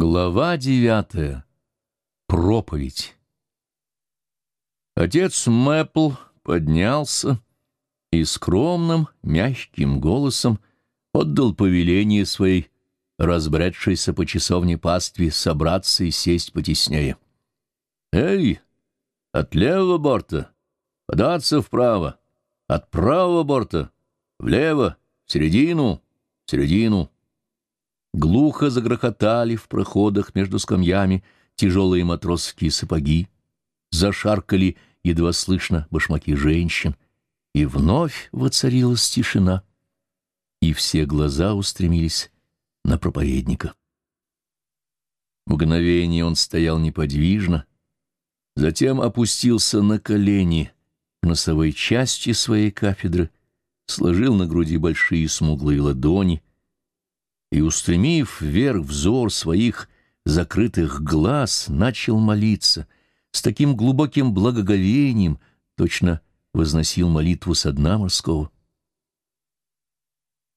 Глава девятая. Проповедь. Отец Мэпл поднялся и скромным, мягким голосом отдал повеление своей разбредшейся по часовне пастве собраться и сесть потеснее. «Эй, от левого борта податься вправо, от правого борта влево, в середину, в середину». Глухо загрохотали в проходах между скамьями тяжелые матросские сапоги, зашаркали едва слышно башмаки женщин, и вновь воцарилась тишина, и все глаза устремились на проповедника. Мгновение он стоял неподвижно, затем опустился на колени в носовой части своей кафедры, сложил на груди большие смуглые ладони — и, устремив вверх взор своих закрытых глаз, начал молиться с таким глубоким благоговением, точно возносил молитву со дна морского.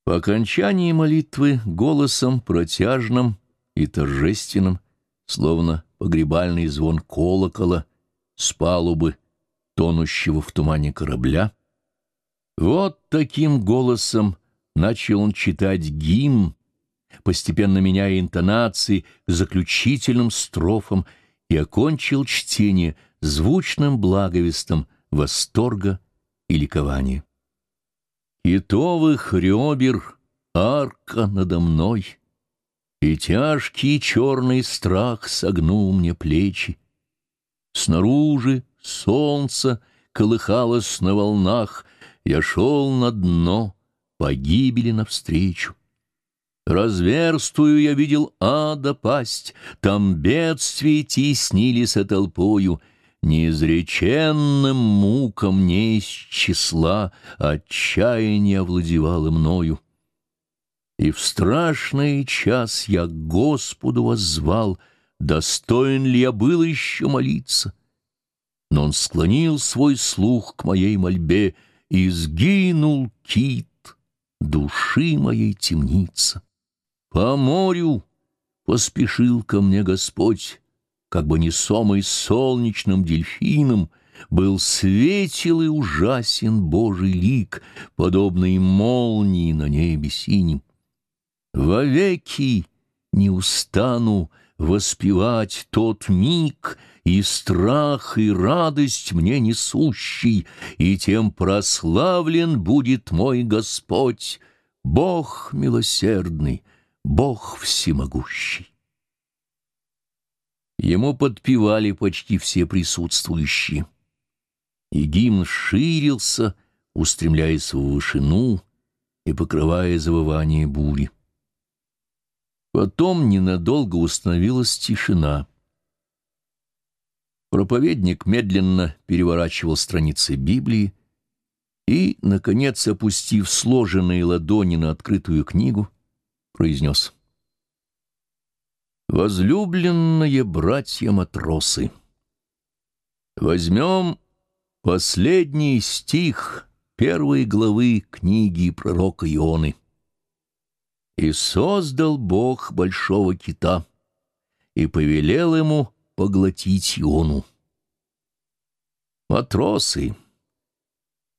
По окончании молитвы голосом протяжным и торжественным, словно погребальный звон колокола с палубы, тонущего в тумане корабля, вот таким голосом начал он читать гимн, постепенно меняя интонации к заключительным строфам, и окончил чтение звучным благовестом восторга и ликования. «Китовых ребер арка надо мной, и тяжкий черный страх согнул мне плечи. Снаружи солнце колыхалось на волнах, я шел на дно, погибели навстречу. Разверстую я видел ада пасть, Там бедствия теснились толпою, Неизреченным мукам не из числа Отчаяние овладевало мною. И в страшный час я Господу воззвал, Достоин ли я был еще молиться? Но он склонил свой слух к моей мольбе, И сгинул кит души моей темница. По морю поспешил ко мне Господь, как бы несомый солнечным дельфином, был светел и ужасен Божий лик, подобный молнии на небе синим. Вовеки не устану воспевать тот миг и страх, и радость мне несущий, и тем прославлен будет мой Господь, Бог милосердный, Бог всемогущий. Ему подпевали почти все присутствующие. И гимн ширился, устремляясь в вышину и покрывая завывание бури. Потом ненадолго установилась тишина. Проповедник медленно переворачивал страницы Библии и, наконец, опустив сложенные ладони на открытую книгу, произнес. «Возлюбленные братья-матросы, возьмем последний стих первой главы книги пророка Ионы. «И создал Бог большого кита, и повелел ему поглотить Иону». Матросы —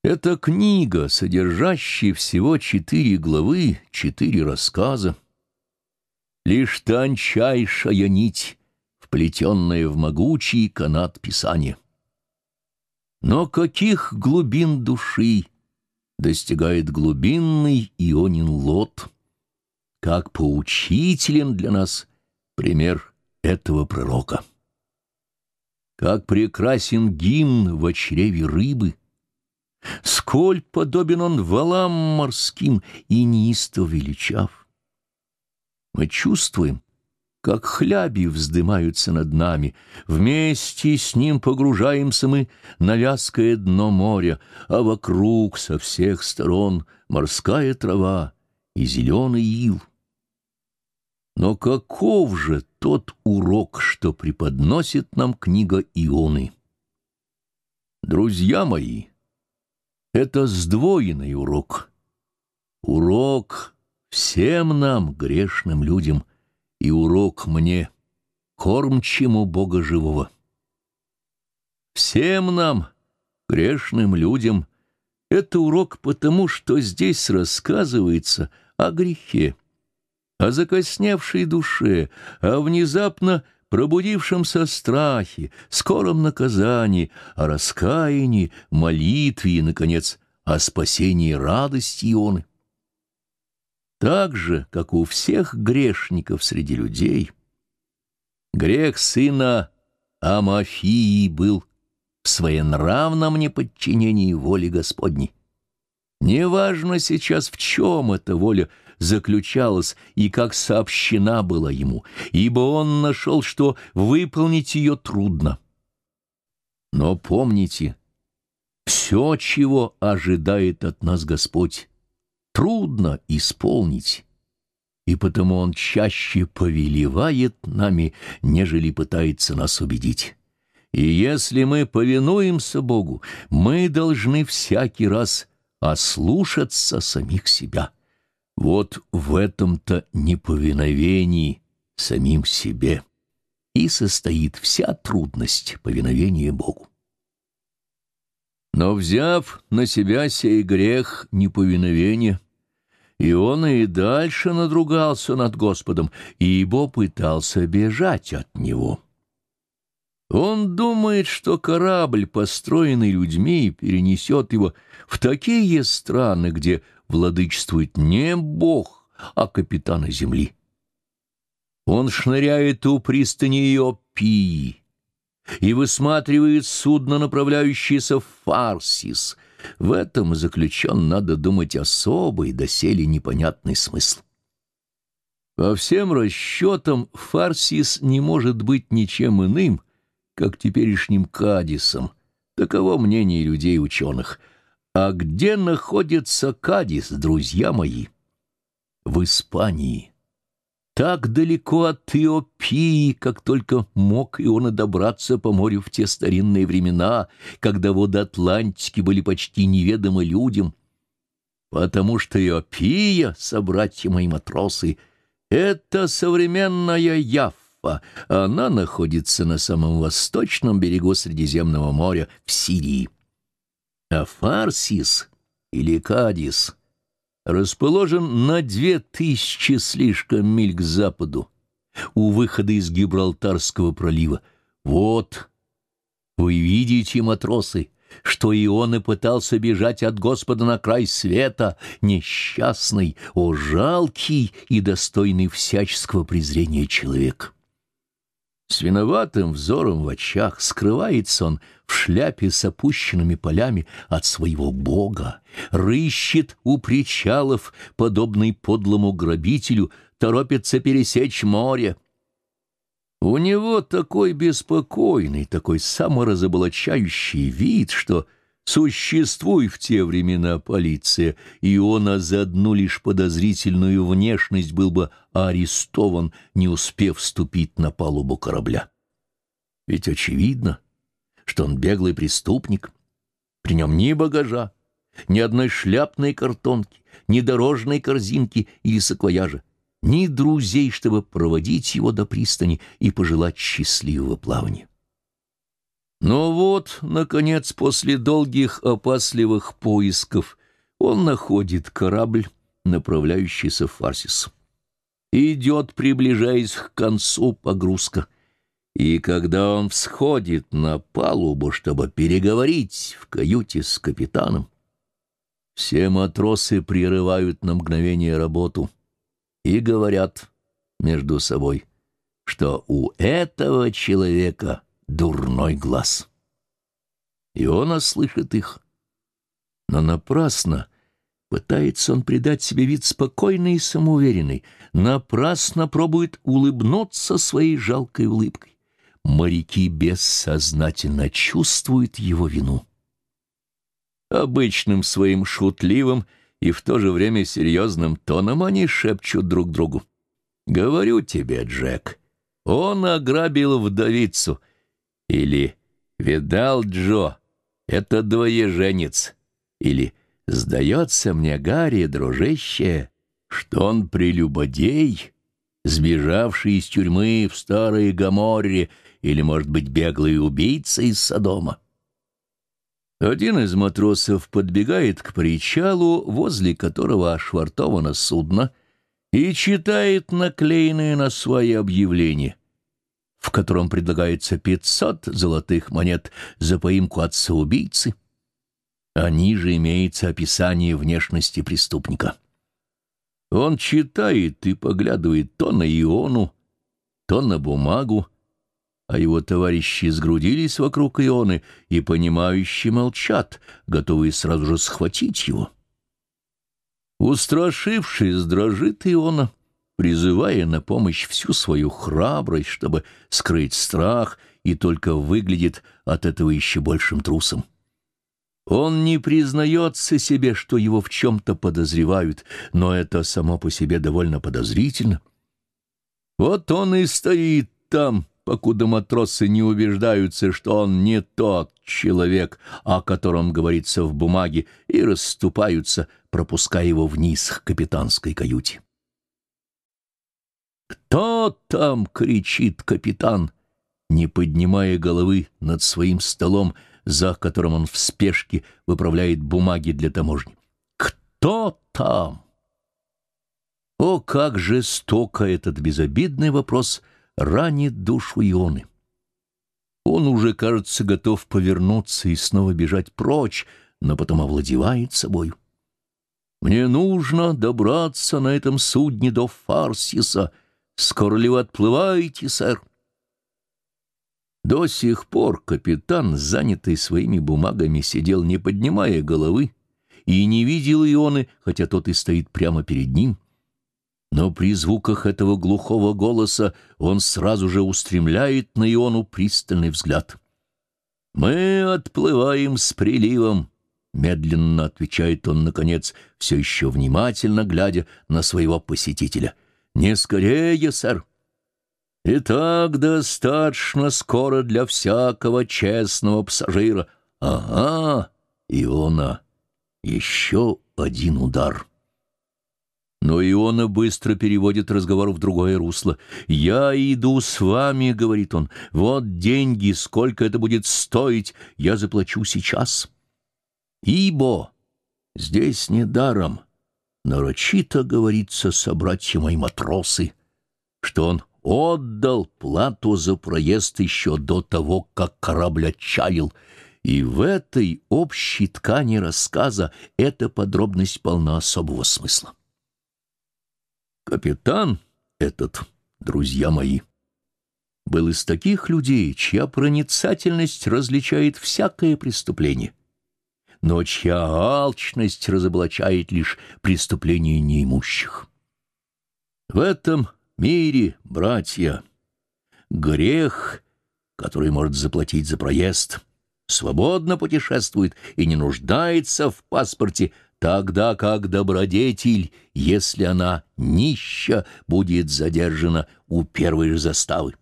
это книга, содержащая всего четыре главы, четыре рассказа. Лишь тончайшая нить, вплетенная в могучий канат Писания. Но каких глубин души достигает глубинный Ионин лот, как поучителен для нас пример этого пророка. Как прекрасен гимн в чреве рыбы — Сколь подобен он валам морским и неистов величав. Мы чувствуем, как хляби вздымаются над нами, вместе с ним погружаемся мы на вязкое дно моря, а вокруг со всех сторон морская трава и зеленый ил. Но каков же тот урок, что преподносит нам книга Ионы? Друзья мои, — это сдвоенный урок. Урок всем нам, грешным людям, и урок мне — кормчему Бога живого. Всем нам, грешным людям, это урок потому, что здесь рассказывается о грехе, о закосневшей душе, о внезапно пробудившемся страхе, скором наказании, о раскаянии, молитве и, наконец, о спасении радости Ионы. Так же, как у всех грешников среди людей, грех сына Амафии был в своенравном неподчинении воле Господней. Неважно сейчас, в чем эта воля заключалась и как сообщена была ему, ибо он нашел, что выполнить ее трудно. Но помните, все, чего ожидает от нас Господь, трудно исполнить, и потому Он чаще повелевает нами, нежели пытается нас убедить. И если мы повинуемся Богу, мы должны всякий раз ослушаться самих себя. Вот в этом-то неповиновении самим себе и состоит вся трудность повиновения Богу. Но взяв на себя сей грех неповиновения, и он и дальше надругался над Господом, ибо пытался бежать от него. Он думает, что корабль, построенный людьми, перенесет его в такие страны, где владычествует не Бог, а капитаны земли. Он шныряет у пристани Иопии и высматривает судно, направляющееся в Фарсис. В этом заключен, надо думать, особый, доселе непонятный смысл. По всем расчетам, Фарсис не может быть ничем иным — как теперешним Кадисом. Таково мнение людей-ученых. А где находится Кадис, друзья мои? В Испании. Так далеко от Иопии, как только мог и он добраться по морю в те старинные времена, когда воды Атлантики были почти неведомы людям. Потому что Иопия, собратья мои матросы, — это современная Яффа. Она находится на самом восточном берегу Средиземного моря, в Сирии. А Фарсис, или Кадис, расположен на две тысячи слишком миль к западу, у выхода из Гибралтарского пролива. Вот, вы видите, матросы, что и он и пытался бежать от Господа на край света, несчастный, о жалкий и достойный всяческого презрения человек. С виноватым взором в очах скрывается он в шляпе с опущенными полями от своего бога, рыщет у причалов, подобный подлому грабителю, торопится пересечь море. У него такой беспокойный, такой саморазоблачающий вид, что Существуй в те времена полиция, и он за одну лишь подозрительную внешность был бы арестован, не успев вступить на палубу корабля. Ведь очевидно, что он беглый преступник. При нем ни багажа, ни одной шляпной картонки, ни дорожной корзинки или саквояжа, ни друзей, чтобы проводить его до пристани и пожелать счастливого плавания. Но вот, наконец, после долгих опасливых поисков, он находит корабль, направляющийся в Фарсис. Идет, приближаясь к концу погрузка. И когда он всходит на палубу, чтобы переговорить в каюте с капитаном, все матросы прерывают на мгновение работу и говорят между собой, что у этого человека — дурной глаз. И он слышит их. Но напрасно пытается он придать себе вид спокойный и самоуверенный, напрасно пробует улыбнуться своей жалкой улыбкой. Моряки бессознательно чувствуют его вину. Обычным своим шутливым и в то же время серьезным тоном они шепчут друг другу. «Говорю тебе, Джек, он ограбил вдовицу» Или «Видал, Джо, это двоеженец». Или «Сдается мне, Гарри, дружище, что он прелюбодей». сбежавший из тюрьмы в старой Гаморре или, может быть, беглый убийца из Содома. Один из матросов подбегает к причалу, возле которого ошвартовано судно, и читает наклеенное на свое объявление, в котором предлагается 500 золотых монет за поимку отца-убийцы, а ниже имеется описание внешности преступника. Он читает и поглядывает то на Иону, то на бумагу, а его товарищи сгрудились вокруг Ионы и, понимающе молчат, готовые сразу же схватить его. Устрашившись, дрожит Иона, призывая на помощь всю свою храбрость, чтобы скрыть страх, и только выглядит от этого еще большим трусом. Он не признается себе, что его в чем-то подозревают, но это само по себе довольно подозрительно. Вот он и стоит там, покуда матросы не убеждаются, что он не тот человек, о котором говорится в бумаге, и расступаются, пропуская его вниз к капитанской каюте. «Кто там?» — кричит капитан, не поднимая головы над своим столом, за которым он в спешке выправляет бумаги для таможни. «Кто там?» О, как жестоко этот безобидный вопрос ранит душу Ионы. Он уже, кажется, готов повернуться и снова бежать прочь, но потом овладевает собою. «Мне нужно добраться на этом судне до Фарсиса. Скоро ли вы отплываете, сэр?» До сих пор капитан, занятый своими бумагами, сидел, не поднимая головы, и не видел Ионы, хотя тот и стоит прямо перед ним — но при звуках этого глухого голоса он сразу же устремляет на Иону пристальный взгляд. «Мы отплываем с приливом», — медленно отвечает он, наконец, все еще внимательно глядя на своего посетителя. «Не скорее, сэр». «И так достаточно скоро для всякого честного пассажира». «Ага, Иона, еще один удар». Но Иона быстро переводит разговор в другое русло. «Я иду с вами», — говорит он. «Вот деньги, сколько это будет стоить, я заплачу сейчас». «Ибо здесь не даром, нарочито говорится собратья мои матросы, что он отдал плату за проезд еще до того, как корабль отчалил». И в этой общей ткани рассказа эта подробность полна особого смысла. Капитан этот, друзья мои, был из таких людей, чья проницательность различает всякое преступление, но чья алчность разоблачает лишь преступления неимущих. В этом мире, братья, грех, который может заплатить за проезд, свободно путешествует и не нуждается в паспорте, тогда как добродетель, если она нища, будет задержана у первой же заставы.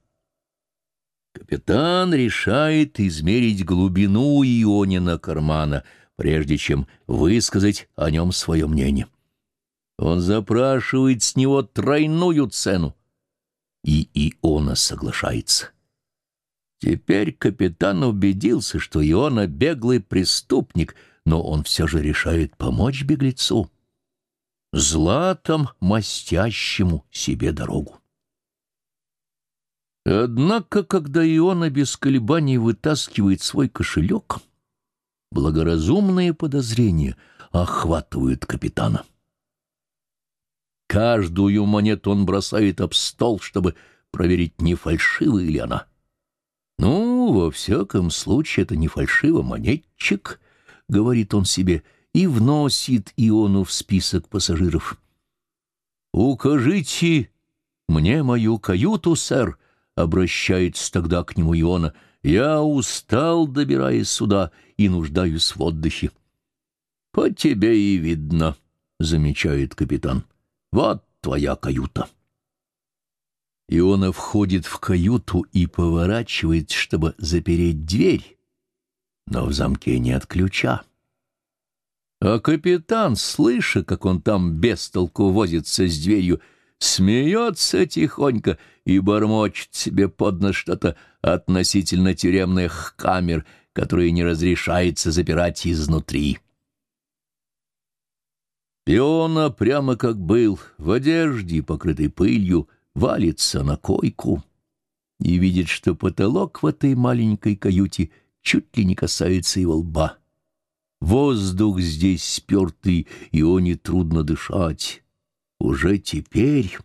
Капитан решает измерить глубину Ионина кармана, прежде чем высказать о нем свое мнение. Он запрашивает с него тройную цену, и Иона соглашается. Теперь капитан убедился, что Иона — беглый преступник — но он все же решает помочь беглецу, златом мастящему себе дорогу. Однако, когда Иона без колебаний вытаскивает свой кошелек, благоразумные подозрения охватывают капитана. Каждую монету он бросает об стол, чтобы проверить, не фальшивая ли она. Ну, во всяком случае, это не фальшивый монетчик, говорит он себе, и вносит Иону в список пассажиров. «Укажите мне мою каюту, сэр», — обращается тогда к нему Иона. «Я устал, добираясь сюда, и нуждаюсь в отдыхе». «По тебе и видно», — замечает капитан. «Вот твоя каюта». Иона входит в каюту и поворачивает, чтобы запереть дверь но в замке нет ключа. А капитан, слыша, как он там без толку возится с дверью, смеется тихонько и бормочет себе под нос что-то относительно тюремных камер, которые не разрешается запирать изнутри. Иона, прямо как был, в одежде, покрытой пылью, валится на койку и видит, что потолок в этой маленькой каюте чуть ли не касается его лба. Воздух здесь спертый, Ионе трудно дышать. Уже теперь...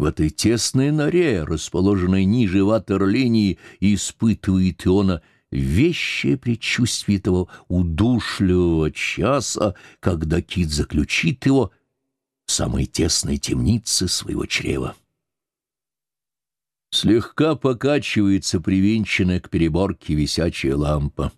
В этой тесной норе, расположенной ниже ватерлинии, испытывает Иона вещее предчувствие того удушливого часа, когда кит заключит его в самой тесной темнице своего чрева. Слегка покачивается привинченная к переборке висячая лампа.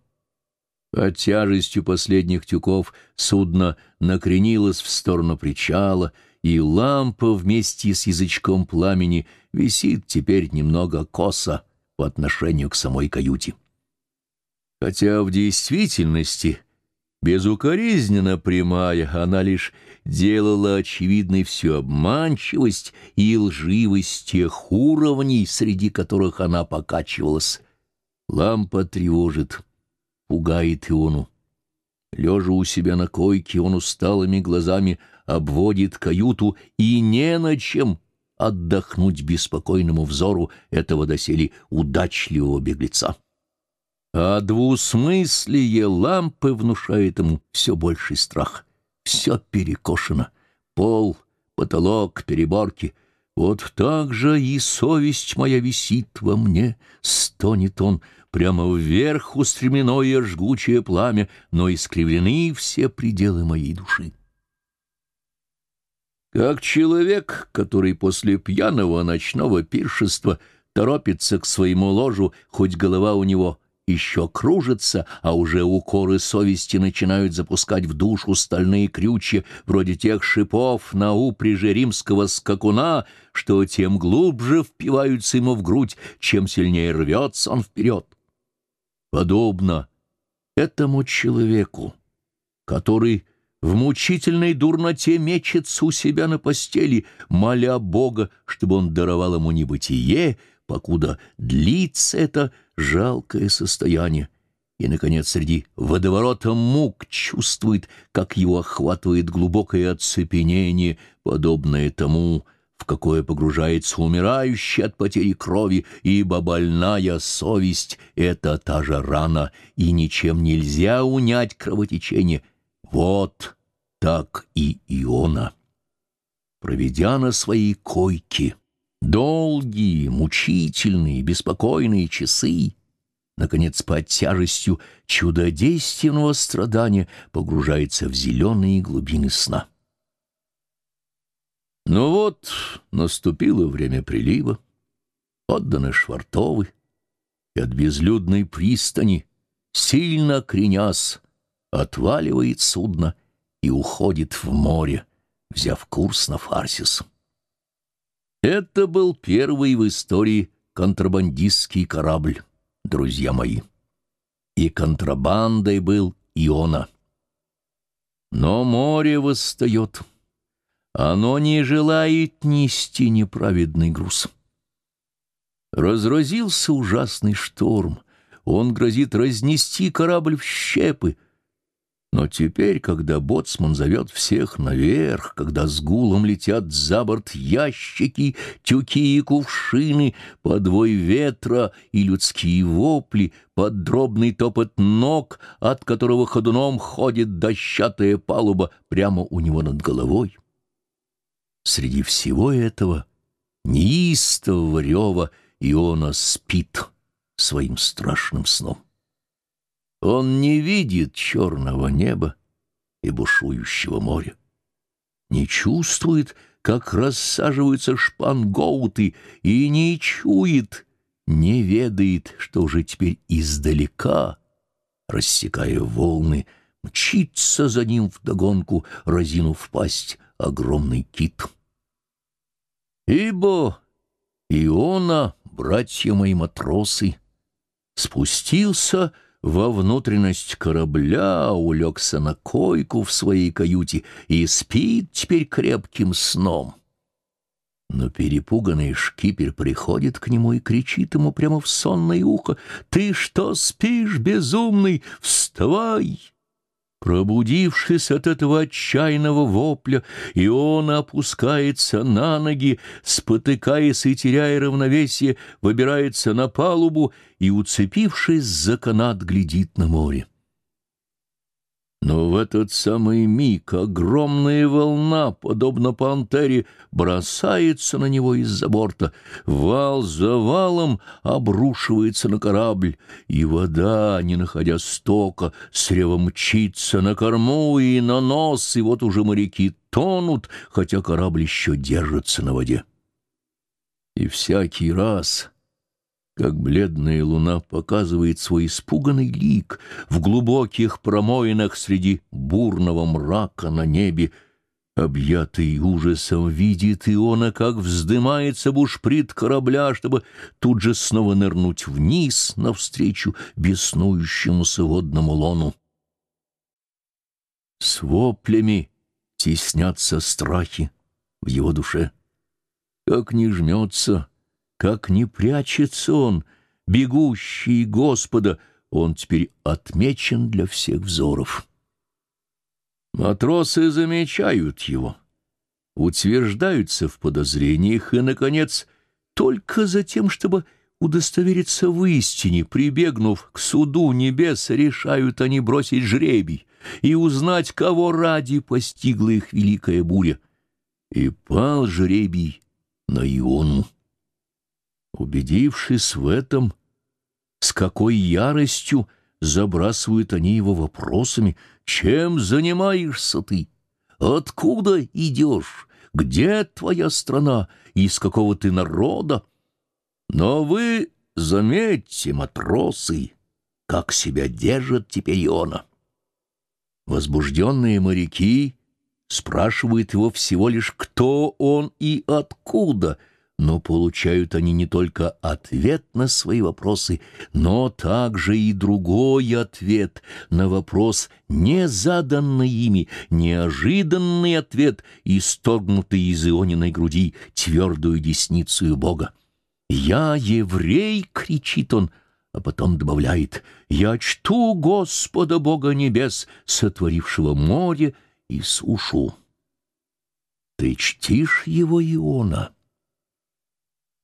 Под тяжестью последних тюков судно накренилось в сторону причала, и лампа вместе с язычком пламени висит теперь немного косо по отношению к самой каюте хотя в действительности безукоризненно прямая, она лишь делала очевидной всю обманчивость и лживость тех уровней, среди которых она покачивалась. Лампа тревожит, пугает Иону. Лежа у себя на койке, он усталыми глазами обводит каюту и не на чем отдохнуть беспокойному взору этого доселе удачливого беглеца а двусмыслие лампы внушает ему все больший страх. Все перекошено. Пол, потолок, переборки. Вот так же и совесть моя висит во мне, стонет он, прямо вверх устремленное жгучее пламя, но искривлены все пределы моей души. Как человек, который после пьяного ночного пиршества торопится к своему ложу, хоть голова у него еще кружится, а уже укоры совести начинают запускать в душу стальные крючья, вроде тех шипов на упряжи римского скакуна, что тем глубже впиваются ему в грудь, чем сильнее рвется он вперед. Подобно этому человеку, который в мучительной дурноте мечется у себя на постели, моля Бога, чтобы он даровал ему небытие, покуда длится это жалкое состояние, и, наконец, среди водоворота мук чувствует, как его охватывает глубокое оцепенение, подобное тому, в какое погружается умирающий от потери крови, ибо больная совесть — это та же рана, и ничем нельзя унять кровотечение. Вот так и Иона. Проведя на своей койке — Долгие, мучительные, беспокойные часы, наконец, под тяжестью чудодейственного страдания погружается в зеленые глубины сна. Ну вот наступило время прилива, отданы швартовы, и от безлюдной пристани, сильно кренясь, отваливает судно и уходит в море, взяв курс на Фарсис. Это был первый в истории контрабандистский корабль, друзья мои. И контрабандой был Иона. Но море восстает. Оно не желает нести неправедный груз. Разразился ужасный шторм. Он грозит разнести корабль в щепы — но теперь, когда боцман зовет всех наверх, когда с гулом летят за борт ящики, тюки и кувшины, подвой ветра и людские вопли, под дробный топот ног, от которого ходуном ходит дощатая палуба прямо у него над головой. Среди всего этого неистового рева Иона спит своим страшным сном. Он не видит черного неба и бушующего моря. Не чувствует, как рассаживаются шпангоуты, и не чует, не ведает, что уже теперь издалека, рассекая волны, мчится за ним вдогонку, разинув пасть огромный кит. Ибо Иона, братья мои матросы, спустился во внутренность корабля, улегся на койку в своей каюте и спит теперь крепким сном. Но перепуганный шкипер приходит к нему и кричит ему прямо в сонное ухо. «Ты что спишь, безумный? Вставай!» Пробудившись от этого отчаянного вопля, и он опускается на ноги, спотыкаясь и теряя равновесие, выбирается на палубу и, уцепившись за канат, глядит на море. Но в этот самый миг огромная волна, подобно пантере, бросается на него из-за борта. Вал за валом обрушивается на корабль, и вода, не находя стока, с ревом мчится на корму и на нос, и вот уже моряки тонут, хотя корабль еще держится на воде. И всякий раз как бледная луна показывает свой испуганный лик в глубоких промоинах среди бурного мрака на небе, Объятый ужасом видит Иона, как вздымается бушприт корабля, чтобы тут же снова нырнуть вниз навстречу беснующемуся водному лону. С воплями теснятся страхи в его душе. Как не жмется как не прячется он, бегущий Господа, он теперь отмечен для всех взоров. Матросы замечают его, утверждаются в подозрениях и, наконец, только за тем, чтобы удостовериться в истине, прибегнув к суду небес, решают они бросить жребий и узнать, кого ради постигла их великая буря. И пал жребий на Иону. Убедившись в этом, с какой яростью забрасывают они его вопросами, чем занимаешься ты, откуда идешь, где твоя страна, из какого ты народа. Но вы заметьте, матросы, как себя держит теперь Иона. Возбужденные моряки спрашивают его всего лишь, кто он и откуда — но получают они не только ответ на свои вопросы, но также и другой ответ на вопрос, не заданный ими, неожиданный ответ, исторгнутый из Иониной груди твердую десницу Бога. «Я еврей!» — кричит он, а потом добавляет «Я чту Господа Бога небес, сотворившего море и сушу». Ты чтишь его, Иона?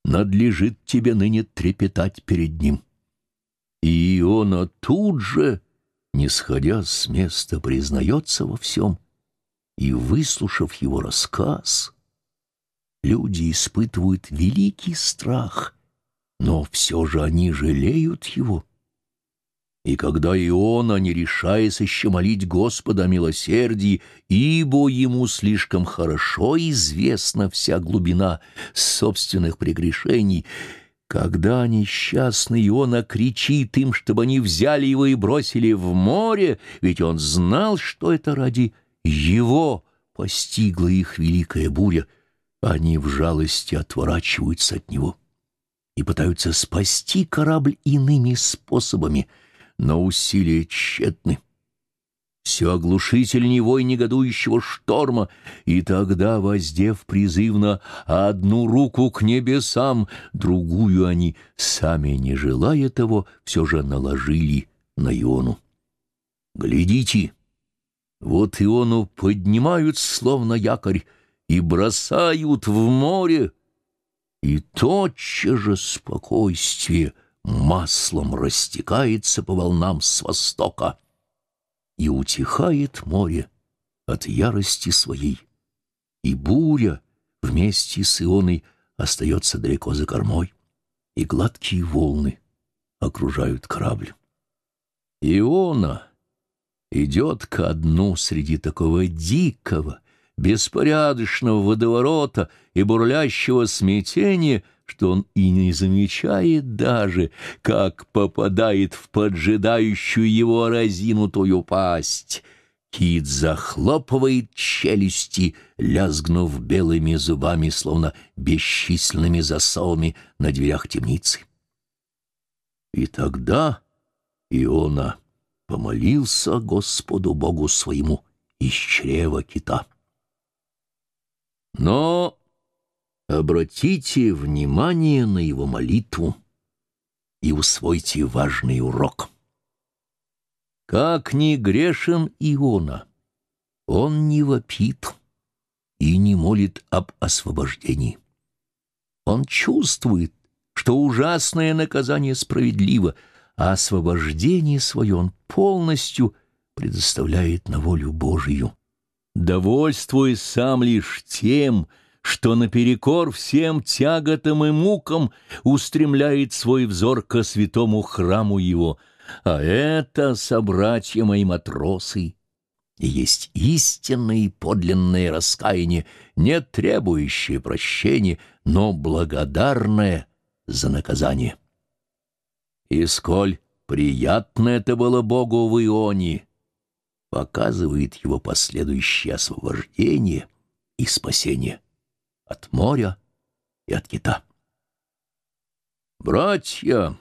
Надлежит тебе ныне трепетать перед ним. И Иона тут же, не сходя с места, признается во всем, и, выслушав его рассказ, люди испытывают великий страх, но все же они жалеют его. И когда Иона, не решаясь еще молить Господа милосердии, ибо ему слишком хорошо известна вся глубина собственных прегрешений, когда несчастный Иона кричит им, чтобы они взяли его и бросили в море, ведь он знал, что это ради его постигла их великая буря, они в жалости отворачиваются от него и пытаются спасти корабль иными способами — но усилия тщетны. Все оглушительней вой негодующего шторма, и тогда, воздев призывно одну руку к небесам, другую они, сами не желая того, все же наложили на Иону. Глядите, вот Иону поднимают, словно якорь, и бросают в море, и тотчас же спокойствие — маслом растекается по волнам с востока, и утихает море от ярости своей, и буря вместе с Ионой остается далеко за кормой, и гладкие волны окружают корабль. Иона идет ко дну среди такого дикого, беспорядочного водоворота и бурлящего смятения — что он и не замечает даже, как попадает в поджидающую его разинутую пасть. Кит захлопывает челюсти, лязгнув белыми зубами, словно бесчисленными засовами на дверях темницы. И тогда Иона помолился Господу Богу своему из чрева кита. Но Обратите внимание на его молитву и усвойте важный урок. Как ни грешен Иона, он не вопит и не молит об освобождении. Он чувствует, что ужасное наказание справедливо, а освобождение свое он полностью предоставляет на волю Божию, довольствуясь сам лишь тем, что наперекор всем тяготам и мукам устремляет свой взор ко святому храму его, а это, собратья мои матросы, и есть истинное и подлинное раскаяние, не требующее прощения, но благодарное за наказание. И сколь приятно это было Богу в Ионе, показывает его последующее освобождение и спасение от моря и от кита. «Братья,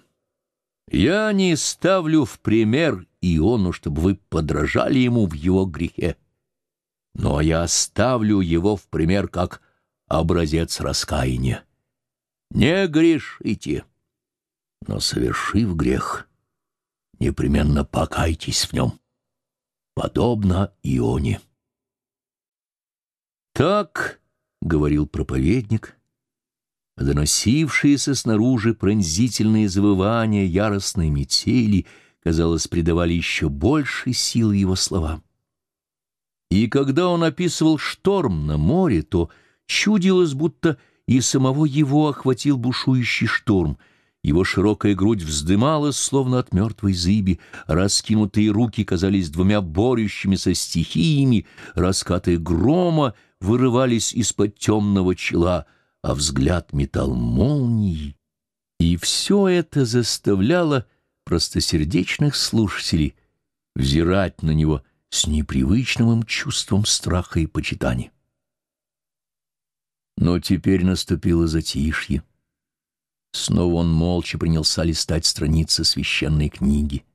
я не ставлю в пример Иону, чтобы вы подражали ему в его грехе, но я оставлю его в пример как образец раскаяния. Не грешите, но, совершив грех, непременно покайтесь в нем, подобно Ионе. Так — говорил проповедник, доносившиеся снаружи пронзительные завывания яростной метели, казалось, придавали еще больше сил его словам. И когда он описывал шторм на море, то чудилось, будто и самого его охватил бушующий шторм. Его широкая грудь вздымалась, словно от мертвой зыби, раскинутые руки казались двумя борющимися стихиями, раскаты грома — вырывались из-под темного чела, а взгляд метал молнии. И все это заставляло простосердечных слушателей взирать на него с непривычным им чувством страха и почитания. Но теперь наступило затишье. Снова он молча принялся листать страницы священной книги.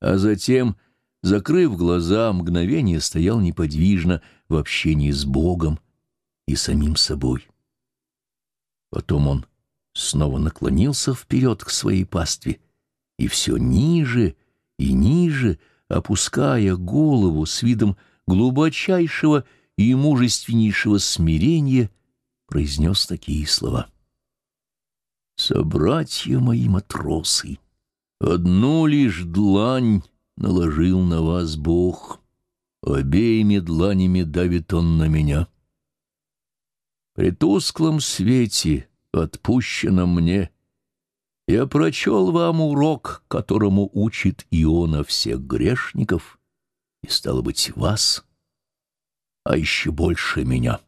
А затем закрыв глаза, мгновение стоял неподвижно в общении с Богом и самим собой. Потом он снова наклонился вперед к своей пастве и все ниже и ниже, опуская голову с видом глубочайшего и мужественнейшего смирения, произнес такие слова. «Собратья мои матросы, одну лишь длань наложил на вас Бог. Обеими дланями давит он на меня. При тусклом свете, отпущенном мне, я прочел вам урок, которому учит Иона всех грешников, и, стало быть, вас, а еще больше меня,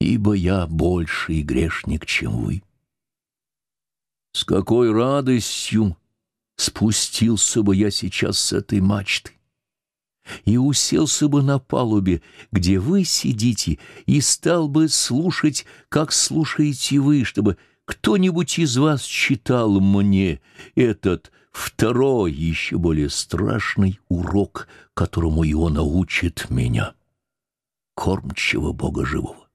ибо я больший грешник, чем вы. С какой радостью спустился бы я сейчас с этой мачты и уселся бы на палубе, где вы сидите, и стал бы слушать, как слушаете вы, чтобы кто-нибудь из вас читал мне этот второй, еще более страшный урок, которому он научит меня, кормчего Бога живого.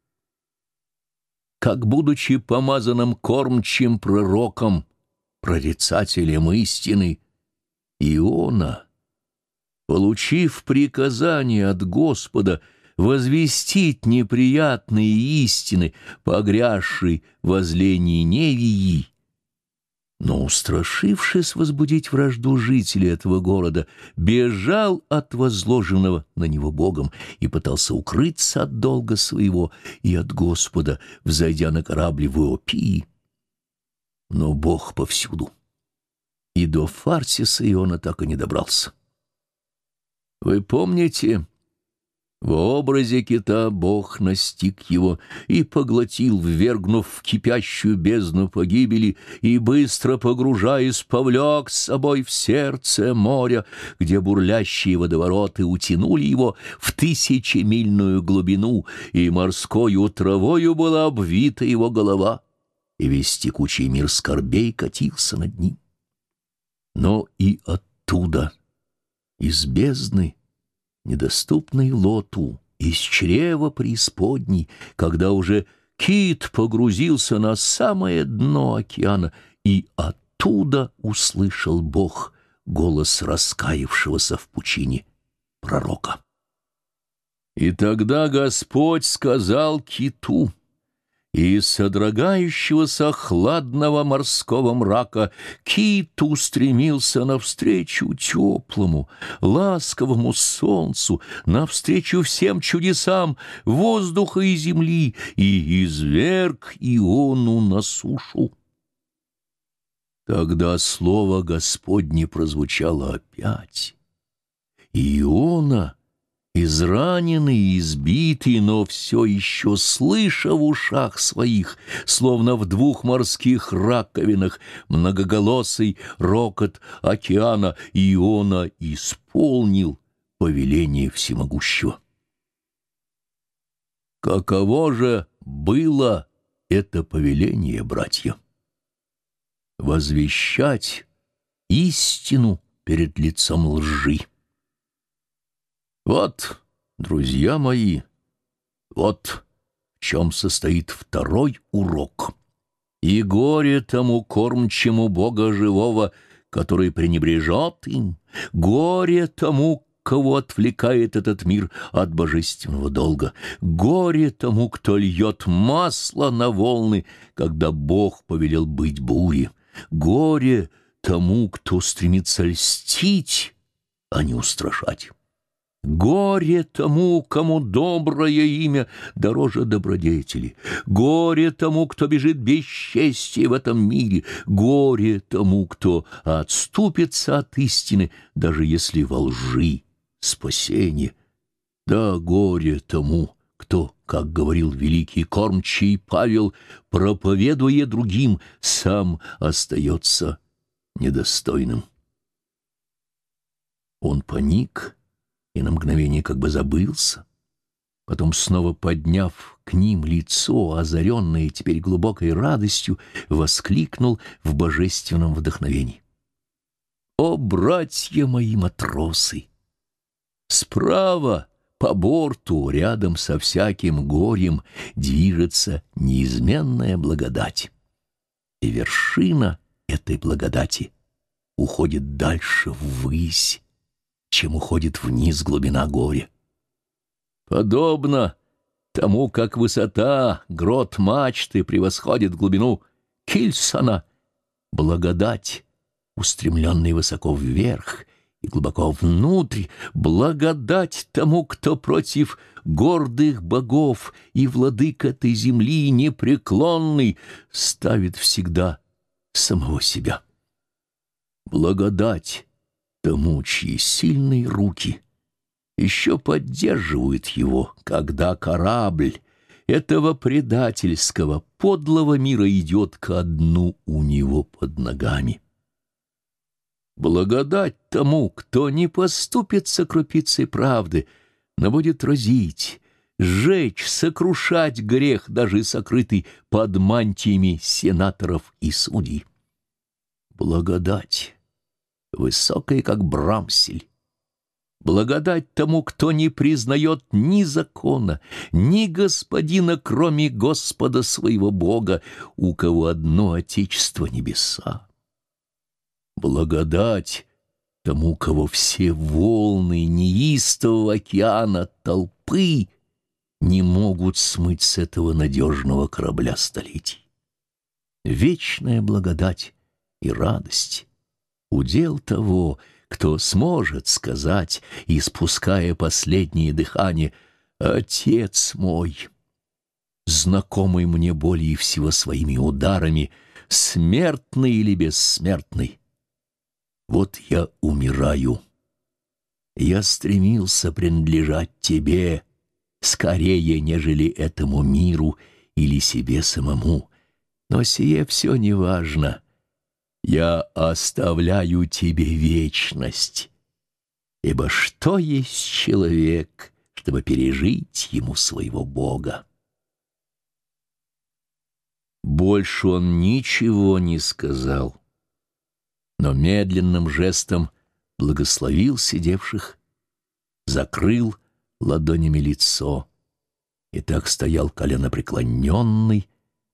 Как, будучи помазанным кормчим пророком, прорицателем истины, Иона, получив приказание от Господа возвестить неприятные истины, погрязшей возле Ниневии, но, устрашившись возбудить вражду жителей этого города, бежал от возложенного на него Богом и пытался укрыться от долга своего и от Господа, взойдя на корабль в Иопии но Бог повсюду. И до Фарсиса Иона так и не добрался. Вы помните, в образе кита Бог настиг его и поглотил, ввергнув в кипящую бездну погибели, и, быстро погружаясь, повлек с собой в сердце моря, где бурлящие водовороты утянули его в тысячемильную глубину, и морскою травою была обвита его голова и весь текучий мир скорбей катился над ним. Но и оттуда, из бездны, недоступной лоту, из чрева преисподней, когда уже кит погрузился на самое дно океана, и оттуда услышал Бог голос раскаявшегося в пучине пророка. И тогда Господь сказал киту — и содрогающегося хладного морского мрака кит устремился навстречу теплому, ласковому солнцу, навстречу всем чудесам воздуха и земли, и изверг Иону на сушу. Тогда слово Господне прозвучало опять. Иона — израненный и избитый, но все еще слыша в ушах своих, словно в двух морских раковинах, многоголосый рокот океана Иона исполнил повеление всемогущего. Каково же было это повеление, братья? Возвещать истину перед лицом лжи. Вот, друзья мои, вот в чем состоит второй урок. И горе тому кормчему Бога живого, который пренебрежет им, горе тому, кого отвлекает этот мир от божественного долга. Горе тому, кто льет масло на волны, когда Бог повелел быть буре. Горе тому, кто стремится льстить, а не устрашать. Горе тому, кому доброе имя дороже добродетели. Горе тому, кто бежит без чести в этом мире. Горе тому, кто отступится от истины, даже если во лжи спасение. Да горе тому, кто, как говорил великий кормчий Павел, проповедуя другим, сам остается недостойным. Он паник и на мгновение как бы забылся. Потом, снова подняв к ним лицо, озаренное теперь глубокой радостью, воскликнул в божественном вдохновении. «О, братья мои матросы! Справа, по борту, рядом со всяким горем, движется неизменная благодать. И вершина этой благодати уходит дальше ввысь, чем уходит вниз глубина горя. Подобно тому, как высота грот мачты превосходит глубину Кильсона, благодать, устремленная высоко вверх и глубоко внутрь, благодать тому, кто против гордых богов и владык этой земли непреклонный ставит всегда самого себя. Благодать тому, чьи сильные руки еще поддерживают его, когда корабль этого предательского, подлого мира идет ко дну у него под ногами. Благодать тому, кто не поступится крупицей правды, но будет разить, сжечь, сокрушать грех, даже сокрытый под мантиями сенаторов и судей. Благодать высокая, как брамсель. Благодать тому, кто не признает ни закона, ни господина, кроме Господа своего Бога, у кого одно Отечество небеса. Благодать тому, кого все волны неистового океана толпы не могут смыть с этого надежного корабля столетий. Вечная благодать и радость удел того, кто сможет сказать, испуская последнее дыхание, «Отец мой!» знакомый мне более всего своими ударами, смертный или бессмертный. Вот я умираю. Я стремился принадлежать тебе скорее, нежели этому миру или себе самому. Но сие все неважно. Я оставляю тебе вечность, ибо что есть человек, чтобы пережить ему своего Бога? Больше он ничего не сказал, но медленным жестом благословил сидевших, закрыл ладонями лицо и так стоял коленопреклоненный,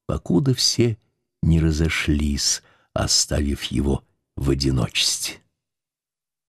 покуда все не разошлись, оставив его в одиночестве.